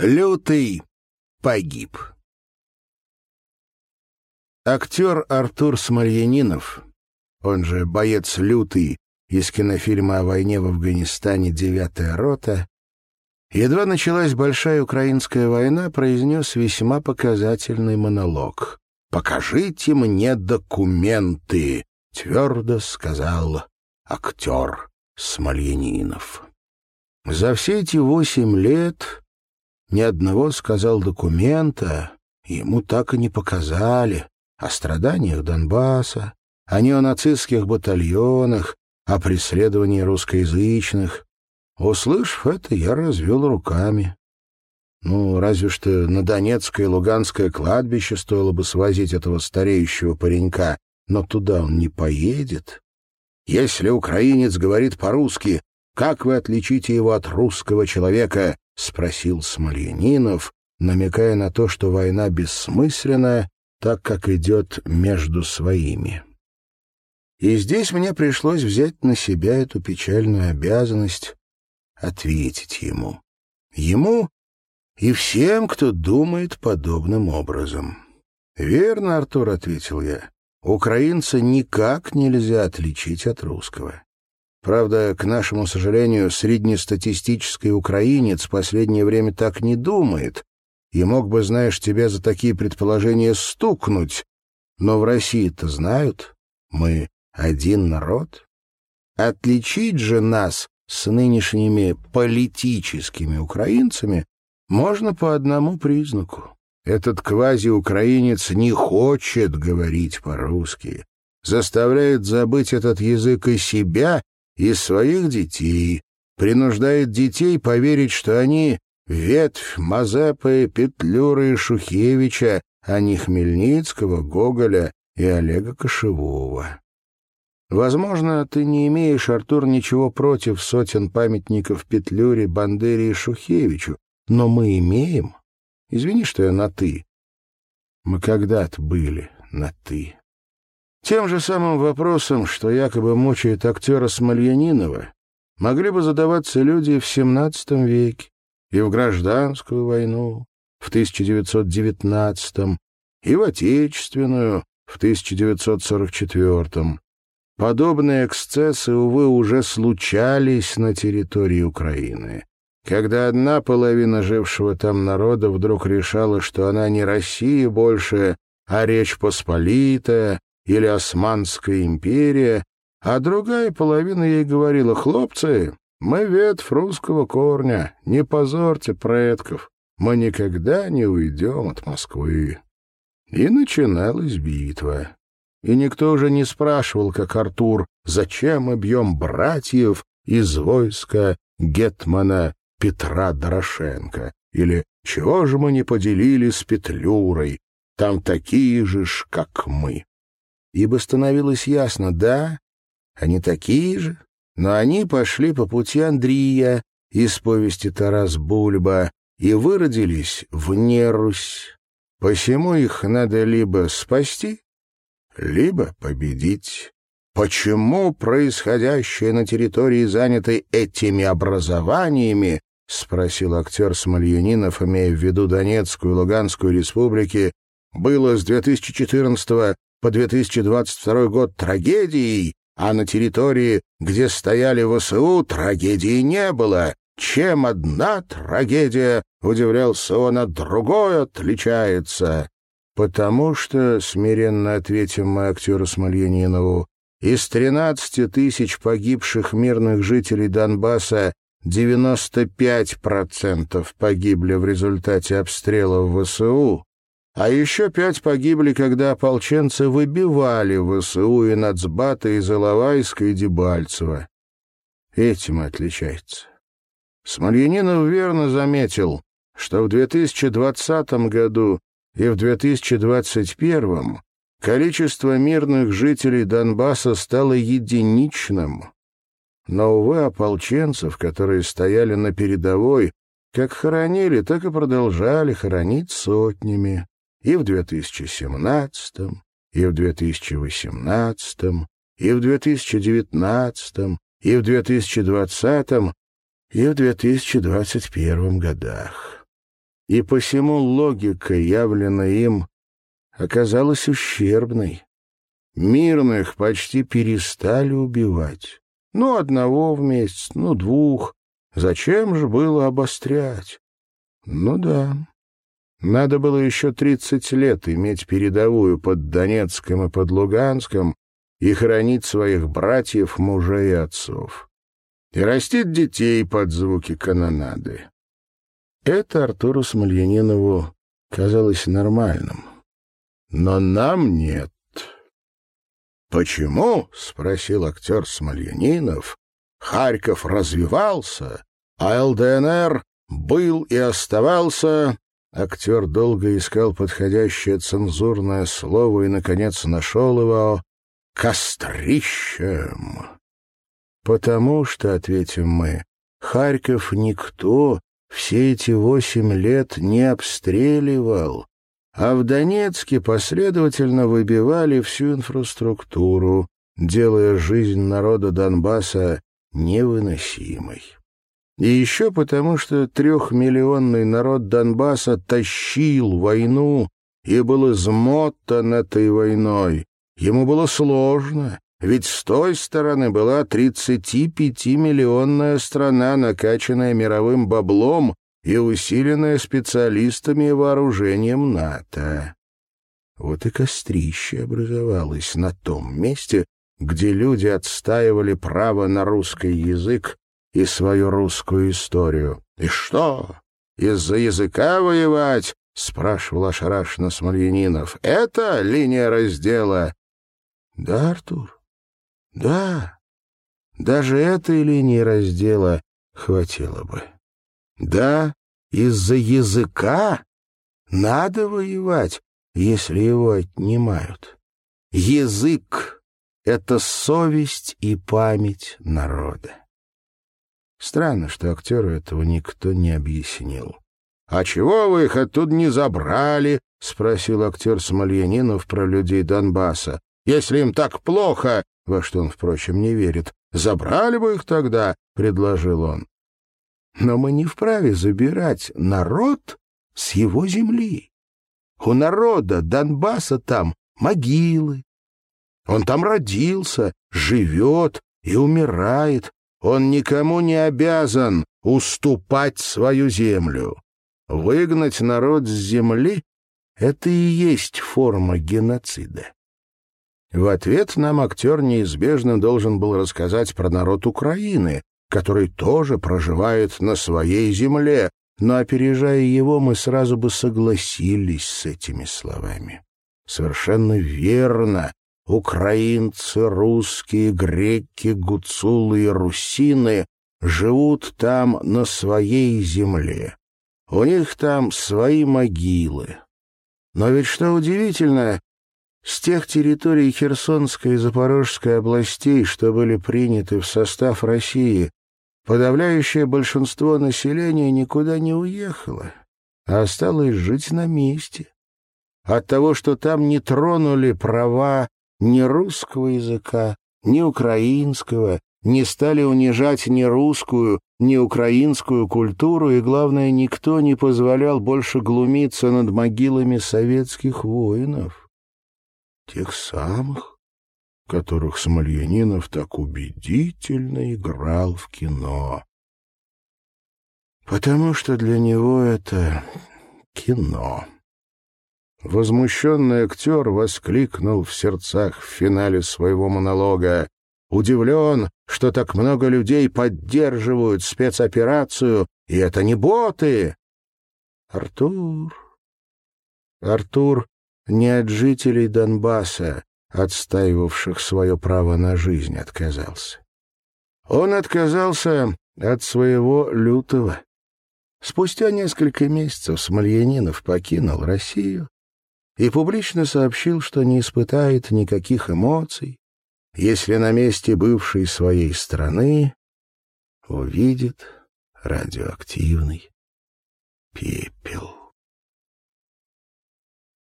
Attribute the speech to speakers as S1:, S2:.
S1: Лютый погиб. Актер Артур Смольянинов, он же боец Лютый из кинофильма о войне в Афганистане «Девятая рота», едва началась Большая Украинская война, произнес весьма показательный монолог. «Покажите мне документы», — твердо сказал актер Смольянинов. За все эти восемь лет ни одного, сказал, документа ему так и не показали о страданиях Донбасса, о неонацистских батальонах, о преследовании русскоязычных. Услышав это, я развел руками. Ну, разве что на Донецкое и Луганское кладбище стоило бы свозить этого стареющего паренька, но туда он не поедет. Если украинец говорит по-русски, как вы отличите его от русского человека? — спросил Смольянинов, намекая на то, что война бессмысленна, так как идет между своими. И здесь мне пришлось взять на себя эту печальную обязанность ответить ему. Ему и всем, кто думает подобным образом. «Верно, Артур», — ответил я, — «украинца никак нельзя отличить от русского. Правда, к нашему сожалению, среднестатистический украинец в последнее время так не думает и мог бы, знаешь, тебя за такие предположения стукнуть. Но в России-то знают, мы один народ. Отличить же нас с нынешними политическими украинцами можно по одному признаку. Этот квази-украинец не хочет говорить по-русски, заставляет забыть этот язык и себя, и своих детей, принуждает детей поверить, что они ветвь Мазепы, Петлюры и Шухевича, а не Хмельницкого, Гоголя и Олега Кошевого. Возможно, ты не имеешь, Артур, ничего против сотен памятников Петлюре, Бандере и Шухевичу, но мы имеем. Извини, что я на «ты». Мы когда-то были на «ты». Тем же самым вопросом, что якобы мучает актера Смольянинова, могли бы задаваться люди в XVII веке и в гражданскую войну в 1919 и в Отечественную в 1944 Подобные эксцессы, увы, уже случались на территории Украины, когда одна половина жившего там народа вдруг решала, что она не Россия больше, а Речь Посполитая, или Османская империя, а другая половина ей говорила, «Хлопцы, мы ветвь русского корня, не позорьте предков, мы никогда не уйдем от Москвы». И начиналась битва. И никто уже не спрашивал, как Артур, зачем мы бьем братьев из войска Гетмана Петра Дорошенко, или чего же мы не поделили с Петлюрой, там такие же ж, как мы ибо становилось ясно, да, они такие же, но они пошли по пути Андрия из повести Тарас Бульба и выродились в Нерусь. Посему их надо либо спасти, либо победить. Почему происходящее на территории, занятой этими образованиями, — спросил актер Смольянинов, имея в виду Донецкую и Луганскую республики, — было с 2014 по 2022 год трагедией, а на территории, где стояли ВСУ, трагедии не было. Чем одна трагедия, удивлялся он, от другой отличается? Потому что, смиренно ответим мы актеру Смольянинову, из 13 тысяч погибших мирных жителей Донбасса 95% погибли в результате обстрелов ВСУ, а еще пять погибли, когда ополченцы выбивали ВСУ и Нацбата из Иловайска и Дебальцева. Этим отличается. Смольянинов верно заметил, что в 2020 году и в 2021 количество мирных жителей Донбасса стало единичным. Но, увы, ополченцев, которые стояли на передовой, как хоронили, так и продолжали хоронить сотнями и в 2017, и в 2018, и в 2019, и в 2020, и в 2021 годах. и посему логика, явленная им, оказалась ущербной. Мирных почти перестали убивать. Ну, одного в месяц, ну, двух. Зачем же было обострять? Ну да. Надо было еще тридцать лет иметь передовую под Донецком и под Луганском и хранить своих братьев, мужей и отцов. И растить детей под звуки канонады. Это Артуру Смольянинову казалось нормальным. Но нам нет. «Почему?» — спросил актер Смольянинов. «Харьков развивался, а ЛДНР был и оставался...» Актер долго искал подходящее цензурное слово и, наконец, нашел его «кострищем». «Потому что, — ответим мы, — Харьков никто все эти восемь лет не обстреливал, а в Донецке последовательно выбивали всю инфраструктуру, делая жизнь народа Донбасса невыносимой. И еще потому, что трехмиллионный народ Донбасса тащил войну и был измотан этой войной. Ему было сложно, ведь с той стороны была 35-миллионная страна, накачанная мировым баблом и усиленная специалистами и вооружением НАТО. Вот и кострище образовалось на том месте, где люди отстаивали право на русский язык и свою русскую историю. «И что, из-за языка воевать?» — спрашивал ошарашенно Смольянинов. «Это линия раздела?» «Да, Артур, да. Даже этой линии раздела хватило бы. Да, из-за языка надо воевать, если его отнимают. Язык — это совесть и память народа. Странно, что актеру этого никто не объяснил. «А чего вы их оттуда не забрали?» — спросил актер Смольянинов про людей Донбасса. «Если им так плохо, во что он, впрочем, не верит, забрали бы их тогда», — предложил он. Но мы не вправе забирать народ с его земли. У народа Донбасса там могилы. Он там родился, живет и умирает. Он никому не обязан уступать свою землю. Выгнать народ с земли — это и есть форма геноцида. В ответ нам актер неизбежно должен был рассказать про народ Украины, который тоже проживает на своей земле, но, опережая его, мы сразу бы согласились с этими словами. Совершенно верно. Украинцы, русские, греки, гуцулы и русины живут там на своей земле. У них там свои могилы. Но ведь что удивительно, с тех территорий Херсонской и Запорожской областей, что были приняты в состав России, Подавляющее большинство населения никуда не уехало, а осталось жить на месте. От того, что там не тронули права ни русского языка, ни украинского, не стали унижать ни русскую, ни украинскую культуру, и, главное, никто не позволял больше глумиться над могилами советских воинов. Тех самых, которых Смольянинов так убедительно играл в кино. Потому что для него это кино. Возмущенный актер воскликнул в сердцах в финале своего монолога. Удивлен, что так много людей поддерживают спецоперацию, и это не боты. Артур... Артур не от жителей Донбасса, отстаивавших свое право на жизнь, отказался. Он отказался от своего лютого. Спустя несколько месяцев Смольянинов покинул Россию и публично сообщил, что не испытает никаких эмоций, если на месте бывшей своей страны увидит радиоактивный пепел.